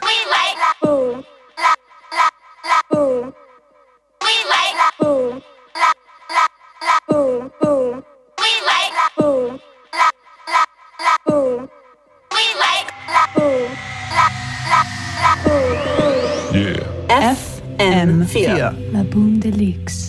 We like la boom, la la la boom. We like la boom, la la la boom boom. We like la boom, la la la boom. We like la boom, la la la boom boom. Yeah. FM 4. La Boum De Luxe.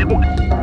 Network.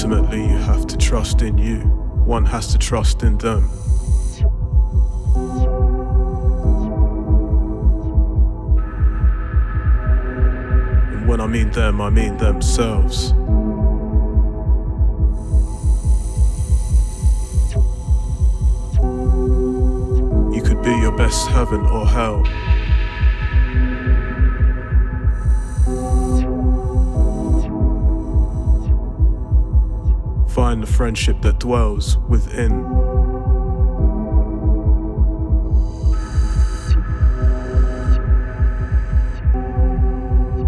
Ultimately, you have to trust in you, one has to trust in them. And when I mean them, I mean themselves. You could be your best heaven or hell. find the friendship that dwells within.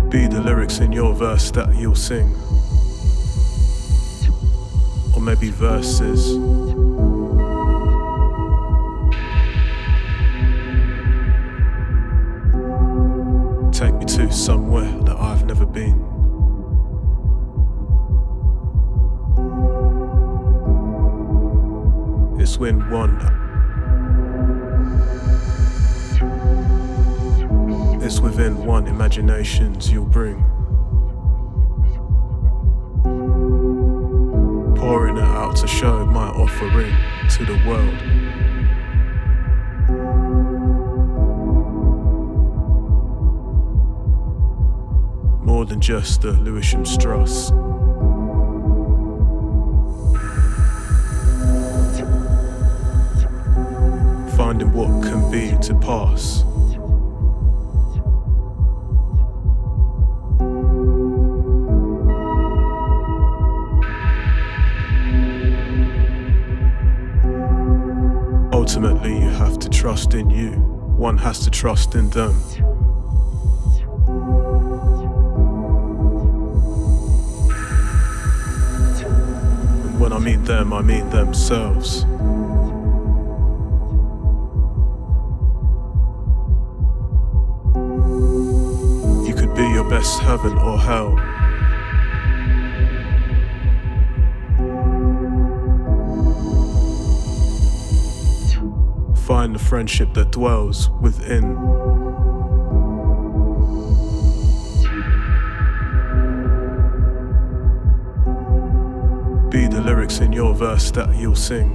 Be the lyrics in your verse that you'll sing, or maybe verses. you'll bring. Pouring it out to show my offering to the world. more than just the Lewisham Strass. one has to trust in them. And when I mean them, I mean themselves. You could be your best heaven or hell. Find the friendship that dwells within. Be the lyrics in your verse that you'll sing.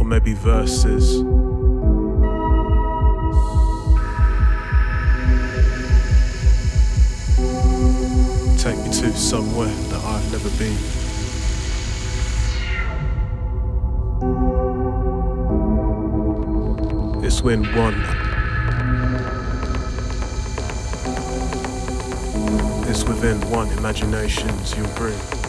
Or maybe verses. Take me to somewhere that I've never been. When one It's within one imaginations you'll bring.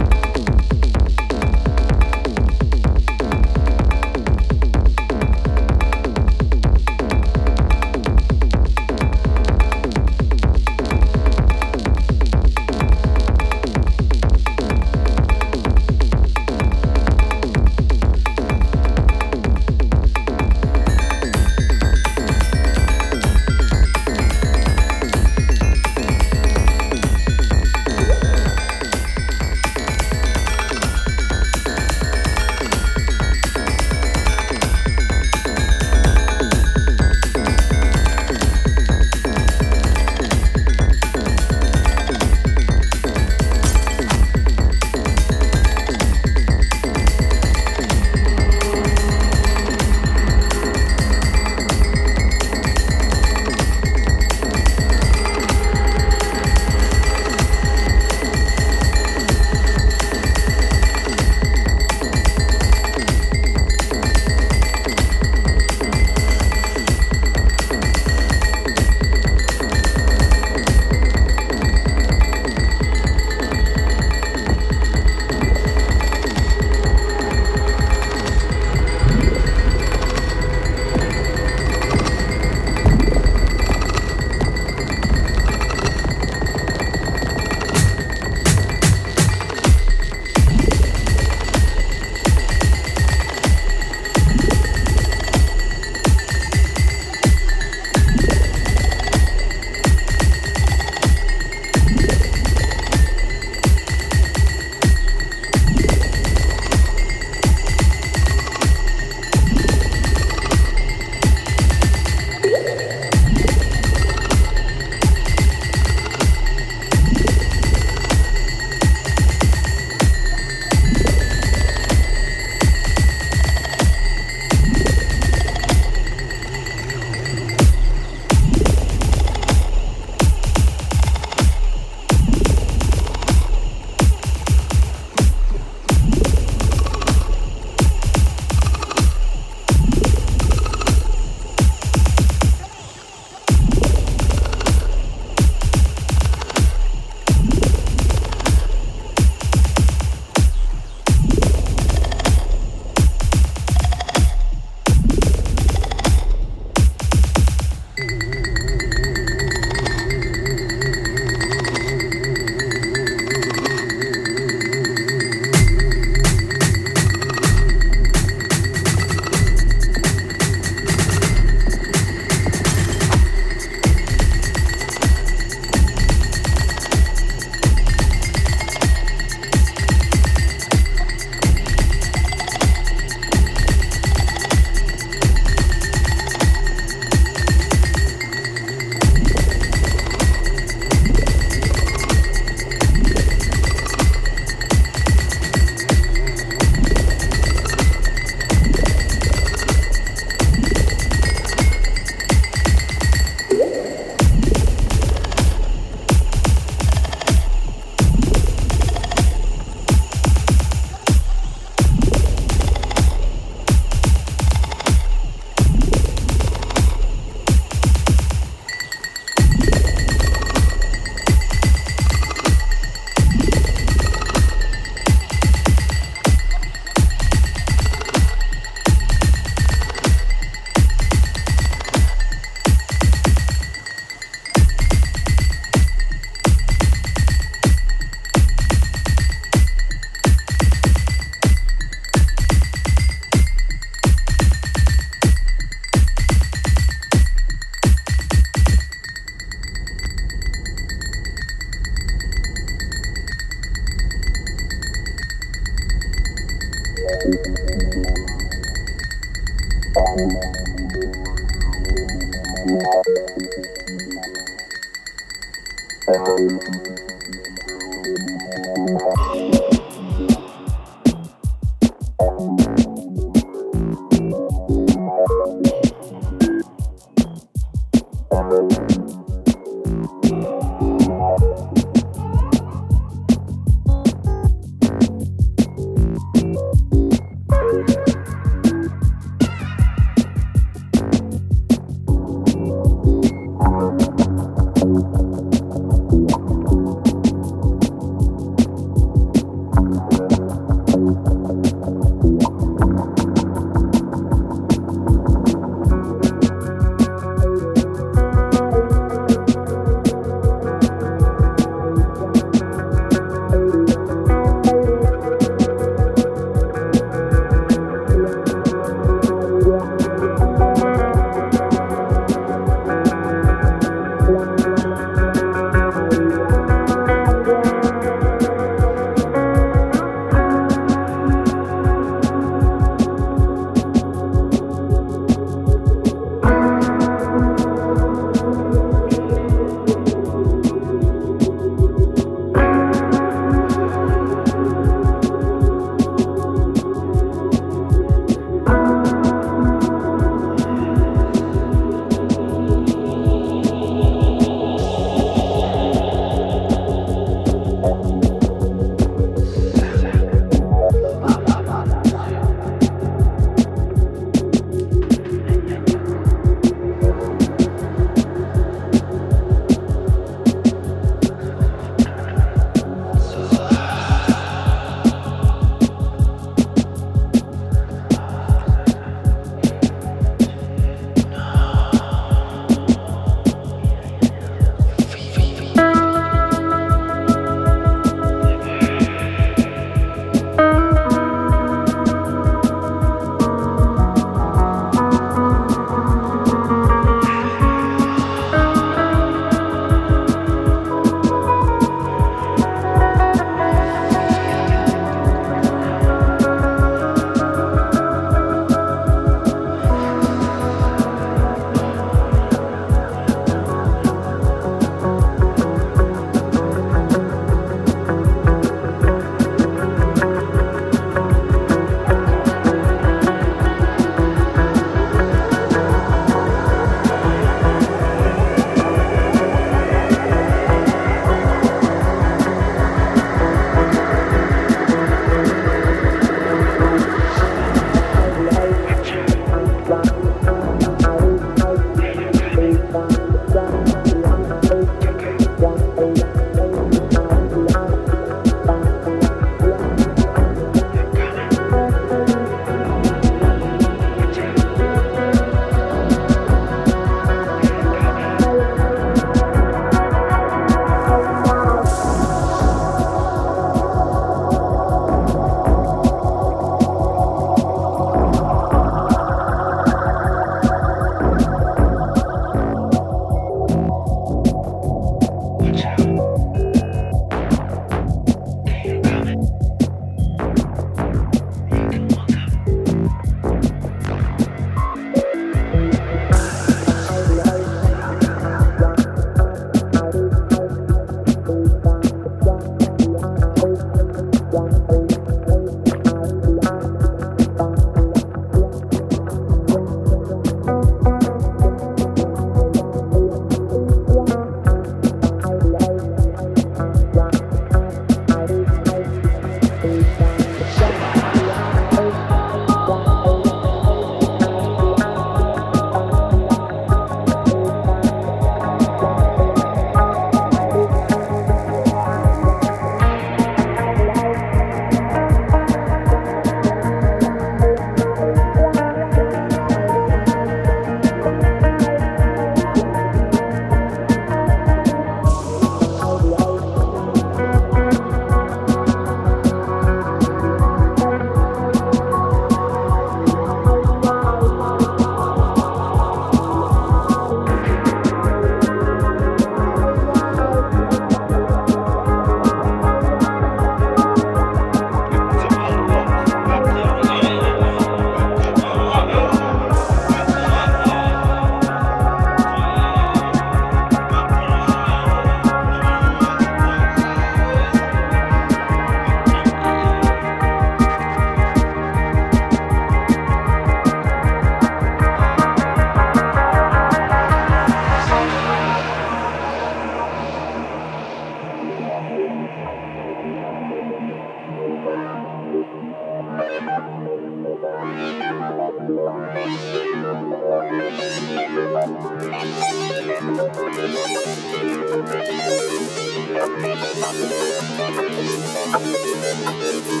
I'm gonna go to the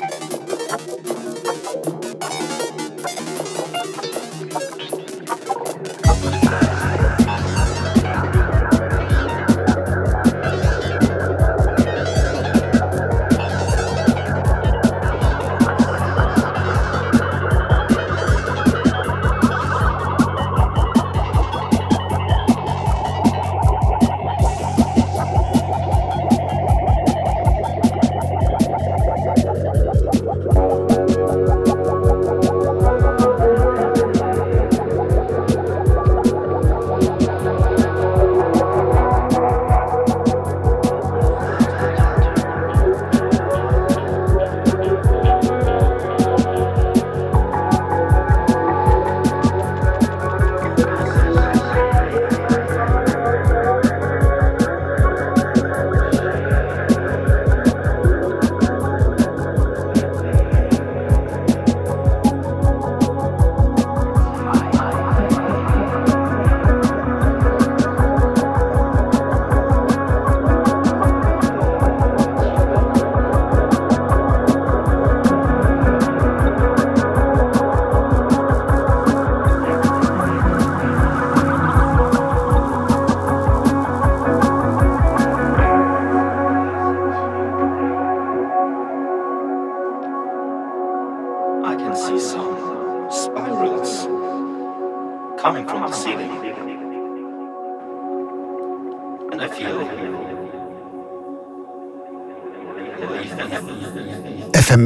next one.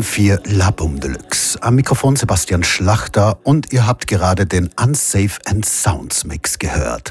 FM4 Labum Deluxe. Am Mikrofon Sebastian Schlachter und ihr habt gerade den Unsafe and Sounds Mix gehört.